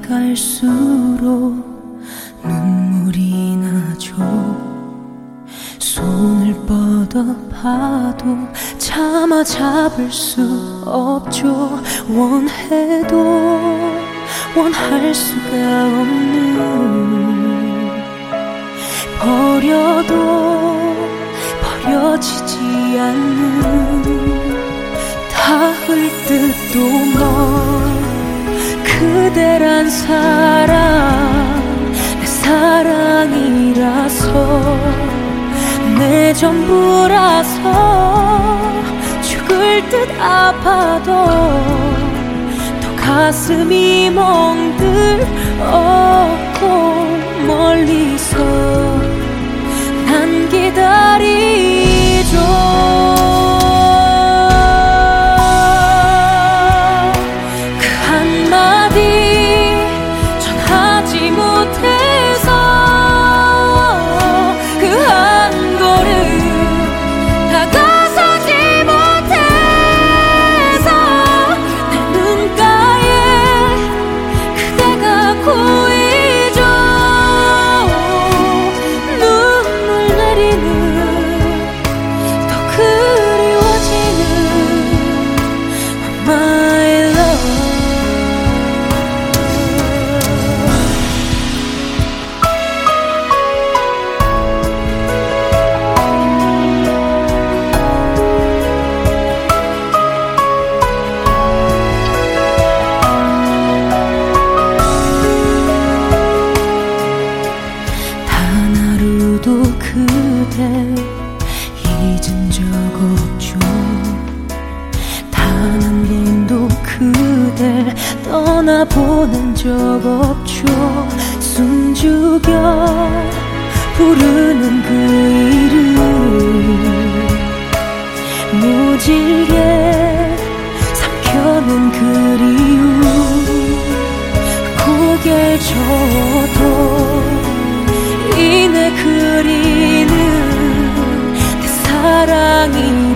갈수록 눈물이 나죠. 손을 뻗어 봐도 참아 잡을 수 없죠. 원해도 원할 수가 없는 버려도 버려지지 않는 닿을 듯도 멀 그대란 사랑 내 사랑이라서 내 전부라서 죽을 듯 아파도 더 가슴이 멍들었고 멀리서 그댈 잊은 적 없죠. 단 한 번도 그댈 떠나보낸 적 없죠. 숨죽여 부르는 그 이름. 모질게 삼켜는 그리움 고개 저도 이내 그리는 내 사